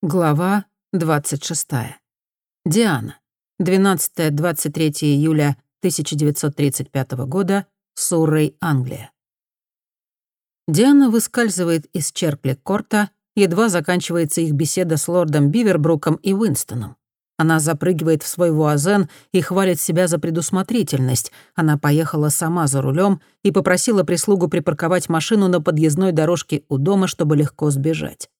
Глава 26. Диана. 12-23 июля 1935 года. Суррей, Англия. Диана выскальзывает из Черпли-Корта, едва заканчивается их беседа с лордом Бивербруком и Уинстоном. Она запрыгивает в свой вуазен и хвалит себя за предусмотрительность. Она поехала сама за рулем и попросила прислугу припарковать машину на подъездной дорожке у дома, чтобы легко сбежать.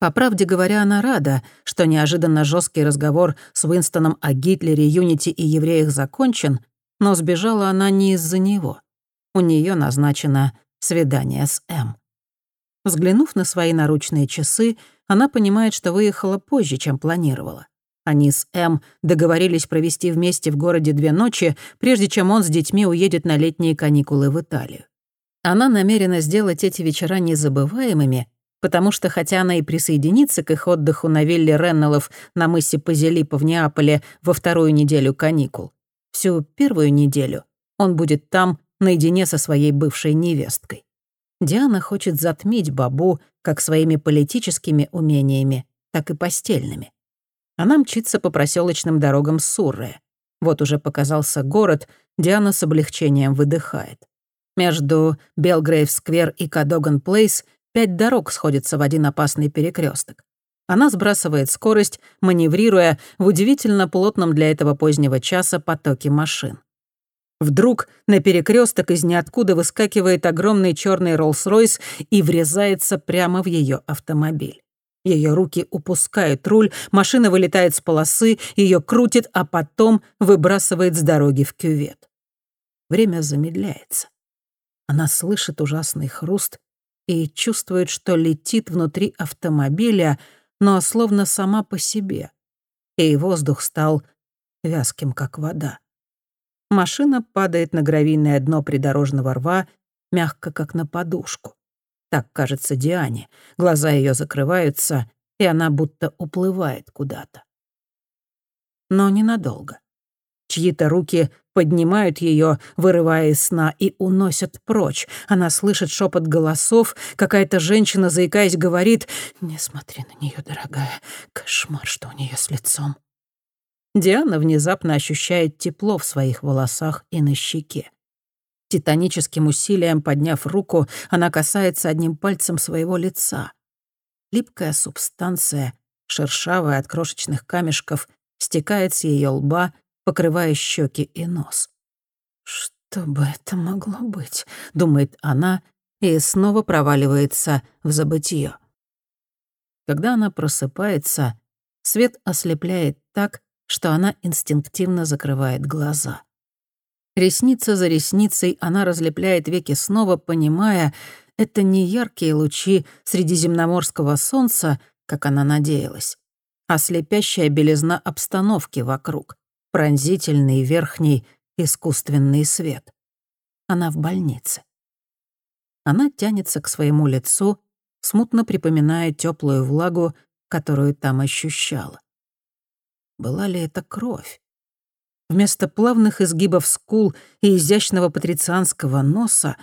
По правде говоря, она рада, что неожиданно жесткий разговор с Уинстоном о Гитлере, Юнити и евреях закончен, но сбежала она не из-за него. У нее назначено свидание с М. Взглянув на свои наручные часы, она понимает, что выехала позже, чем планировала. Они с М договорились провести вместе в городе две ночи, прежде чем он с детьми уедет на летние каникулы в Италию. Она намерена сделать эти вечера незабываемыми, потому что хотя она и присоединится к их отдыху на вилле Реннеллов на мысе Пазилипа в Неаполе во вторую неделю каникул, всю первую неделю он будет там наедине со своей бывшей невесткой. Диана хочет затмить Бабу как своими политическими умениями, так и постельными. Она мчится по проселочным дорогам Сурре. Вот уже показался город, Диана с облегчением выдыхает. Между Белгрейв-сквер и Кадоган-плейс Пять дорог сходятся в один опасный перекресток. Она сбрасывает скорость, маневрируя в удивительно плотном для этого позднего часа потоке машин. Вдруг на перекресток из ниоткуда выскакивает огромный черный Роллс-Ройс и врезается прямо в ее автомобиль. Ее руки упускают руль, машина вылетает с полосы, ее крутит, а потом выбрасывает с дороги в кювет. Время замедляется. Она слышит ужасный хруст и чувствует, что летит внутри автомобиля, но словно сама по себе. И воздух стал вязким, как вода. Машина падает на гравийное дно придорожного рва, мягко, как на подушку. Так кажется Диане. Глаза ее закрываются, и она будто уплывает куда-то. Но ненадолго. Чьи-то руки поднимают ее, вырывая из сна, и уносят прочь. Она слышит шепот голосов. Какая-то женщина, заикаясь, говорит «Не смотри на нее, дорогая. Кошмар, что у нее с лицом». Диана внезапно ощущает тепло в своих волосах и на щеке. Титаническим усилием подняв руку, она касается одним пальцем своего лица. Липкая субстанция, шершавая от крошечных камешков, стекает с ее лба покрывая щеки и нос. «Что бы это могло быть?» — думает она и снова проваливается в забытье. Когда она просыпается, свет ослепляет так, что она инстинктивно закрывает глаза. Ресница за ресницей она разлепляет веки снова, понимая, это не яркие лучи средиземноморского солнца, как она надеялась, а слепящая белизна обстановки вокруг пронзительный верхний искусственный свет. Она в больнице. Она тянется к своему лицу, смутно припоминая теплую влагу, которую там ощущала. Была ли это кровь? Вместо плавных изгибов скул и изящного патрицианского носа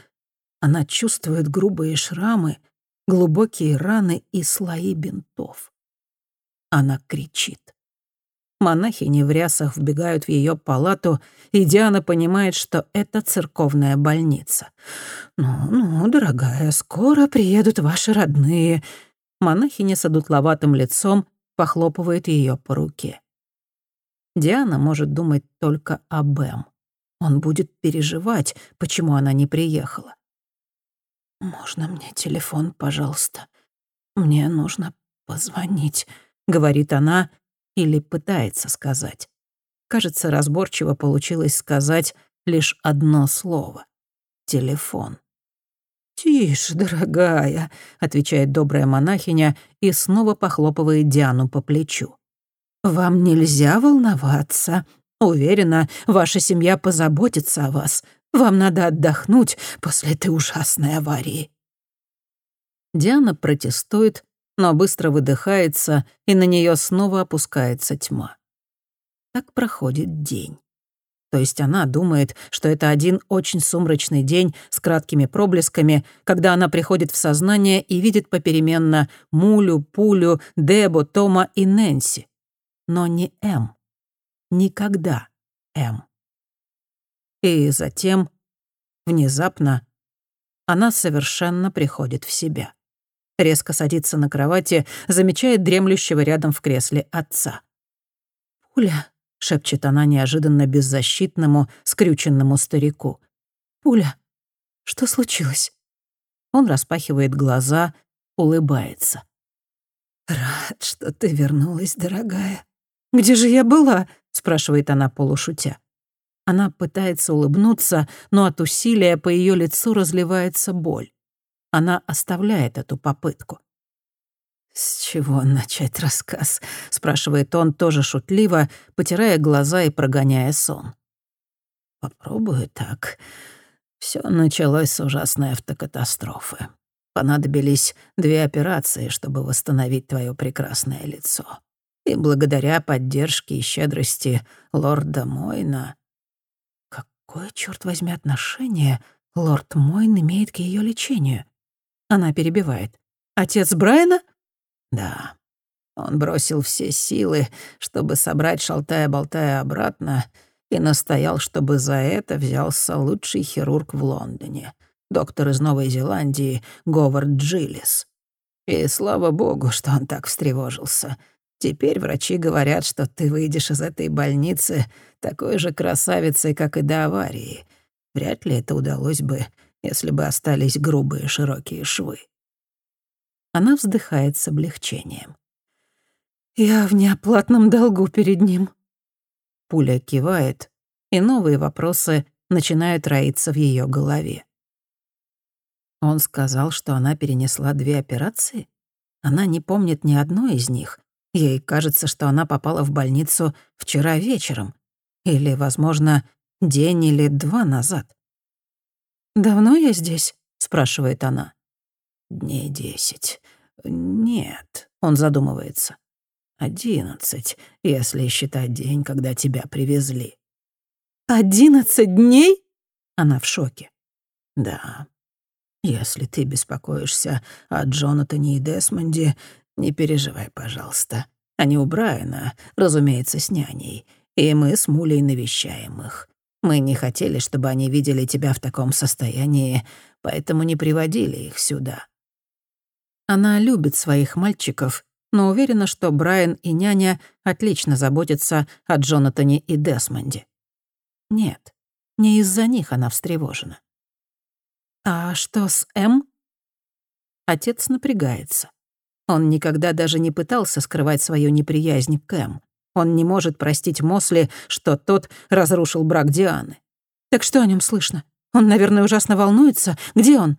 она чувствует грубые шрамы, глубокие раны и слои бинтов. Она кричит. Монахини в рясах вбегают в ее палату, и Диана понимает, что это церковная больница. «Ну, ну, дорогая, скоро приедут ваши родные». Монахиня с одутловатым лицом похлопывает ее по руке. Диана может думать только об Эм. Он будет переживать, почему она не приехала. «Можно мне телефон, пожалуйста? Мне нужно позвонить», — говорит она, или пытается сказать. Кажется, разборчиво получилось сказать лишь одно слово — телефон. «Тише, дорогая», — отвечает добрая монахиня и снова похлопывает Диану по плечу. «Вам нельзя волноваться. Уверена, ваша семья позаботится о вас. Вам надо отдохнуть после этой ужасной аварии». Диана протестует, но быстро выдыхается, и на нее снова опускается тьма. Так проходит день. То есть она думает, что это один очень сумрачный день с краткими проблесками, когда она приходит в сознание и видит попеременно Мулю, Пулю, Дебо, Тома и Нэнси. Но не М. Никогда М. И затем, внезапно, она совершенно приходит в себя. Резко садится на кровати, замечает дремлющего рядом в кресле отца. «Пуля», — шепчет она неожиданно беззащитному, скрюченному старику. «Пуля, что случилось?» Он распахивает глаза, улыбается. «Рад, что ты вернулась, дорогая». «Где же я была?» — спрашивает она полушутя. Она пытается улыбнуться, но от усилия по ее лицу разливается боль. Она оставляет эту попытку. «С чего начать рассказ?» — спрашивает он тоже шутливо, потирая глаза и прогоняя сон. «Попробую так. Все началось с ужасной автокатастрофы. Понадобились две операции, чтобы восстановить твое прекрасное лицо. И благодаря поддержке и щедрости лорда Мойна... Какое, черт возьми, отношение лорд Мойн имеет к ее лечению? Она перебивает. Отец Брайана? Да. Он бросил все силы, чтобы собрать шалтая-болтая обратно, и настоял, чтобы за это взялся лучший хирург в Лондоне, доктор из Новой Зеландии Говард Джилlis. И слава богу, что он так встревожился. Теперь врачи говорят, что ты выйдешь из этой больницы такой же красавицей, как и до аварии. Вряд ли это удалось бы, если бы остались грубые широкие швы. Она вздыхает с облегчением. «Я в неоплатном долгу перед ним». Пуля кивает, и новые вопросы начинают роиться в ее голове. Он сказал, что она перенесла две операции? Она не помнит ни одной из них. Ей кажется, что она попала в больницу вчера вечером. Или, возможно, день или два назад. «Давно я здесь?» — спрашивает она. Дней десять. Нет, он задумывается. Одиннадцать, если считать день, когда тебя привезли. Одиннадцать дней? Она в шоке. Да. Если ты беспокоишься о Джонатане и Десмонде, не переживай, пожалуйста. Они у Брайана, разумеется, с няней, и мы с Мулей навещаем их. Мы не хотели, чтобы они видели тебя в таком состоянии, поэтому не приводили их сюда. Она любит своих мальчиков, но уверена, что Брайан и няня отлично заботятся о Джонатане и Десмонде. Нет, не из-за них она встревожена. А что с М? Отец напрягается. Он никогда даже не пытался скрывать свою неприязнь к М. Он не может простить Мосли, что тот разрушил брак Дианы. Так что о нем слышно? Он, наверное, ужасно волнуется. Где он?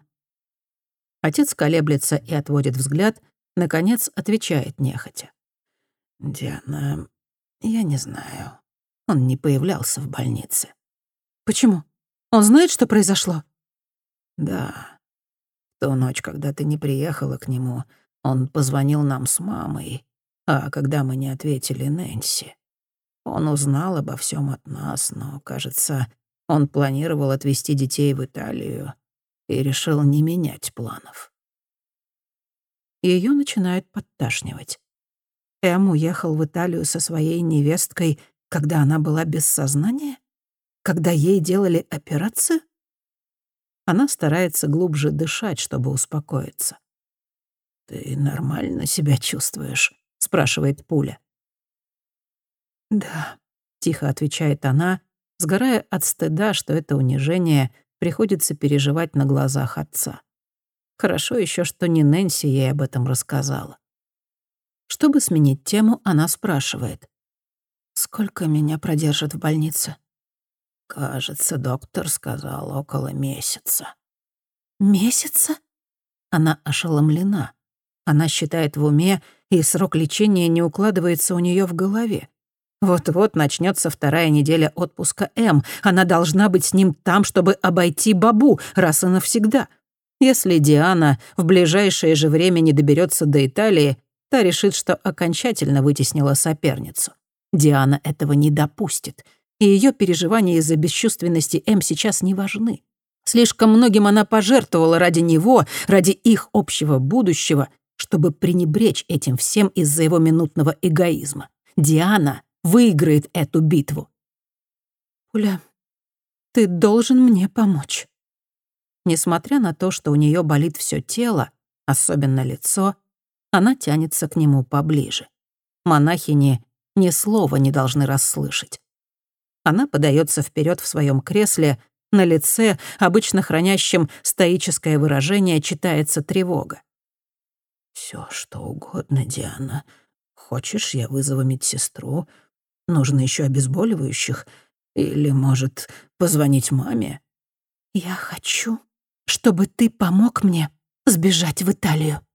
Отец колеблется и отводит взгляд, наконец отвечает нехотя. «Диана, я не знаю. Он не появлялся в больнице». «Почему? Он знает, что произошло?» «Да. В ту ночь, когда ты не приехала к нему, он позвонил нам с мамой, а когда мы не ответили Нэнси. Он узнал обо всем от нас, но, кажется, он планировал отвезти детей в Италию и решил не менять планов. Ее начинает подташнивать. Эм уехал в Италию со своей невесткой, когда она была без сознания? Когда ей делали операцию? Она старается глубже дышать, чтобы успокоиться. «Ты нормально себя чувствуешь?» — спрашивает Пуля. «Да», — тихо отвечает она, сгорая от стыда, что это унижение приходится переживать на глазах отца. Хорошо еще, что не Нэнси ей об этом рассказала. Чтобы сменить тему, она спрашивает. «Сколько меня продержат в больнице?» «Кажется, доктор сказал около месяца». «Месяца?» Она ошеломлена. Она считает в уме, и срок лечения не укладывается у нее в голове. Вот-вот начнется вторая неделя отпуска М. Она должна быть с ним там, чтобы обойти бабу раз и навсегда. Если Диана в ближайшее же время не доберется до Италии, та решит, что окончательно вытеснила соперницу. Диана этого не допустит. и ее переживания из-за бесчувственности М сейчас не важны. Слишком многим она пожертвовала ради него, ради их общего будущего, чтобы пренебречь этим всем из-за его минутного эгоизма. Диана выиграет эту битву. «Пуля, ты должен мне помочь». Несмотря на то, что у нее болит все тело, особенно лицо, она тянется к нему поближе. Монахини ни слова не должны расслышать. Она подается вперед в своем кресле, на лице, обычно хранящем стоическое выражение, читается тревога. Все что угодно, Диана. Хочешь, я вызову медсестру? Нужно еще обезболивающих? Или, может, позвонить маме?» «Я хочу, чтобы ты помог мне сбежать в Италию».